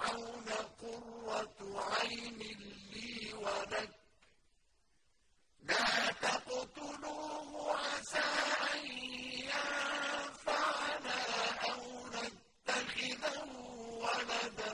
فرعون قرة عين لي ولك. لا تقتلوه عسى أن ينفعنا أو نتخذه ولدا.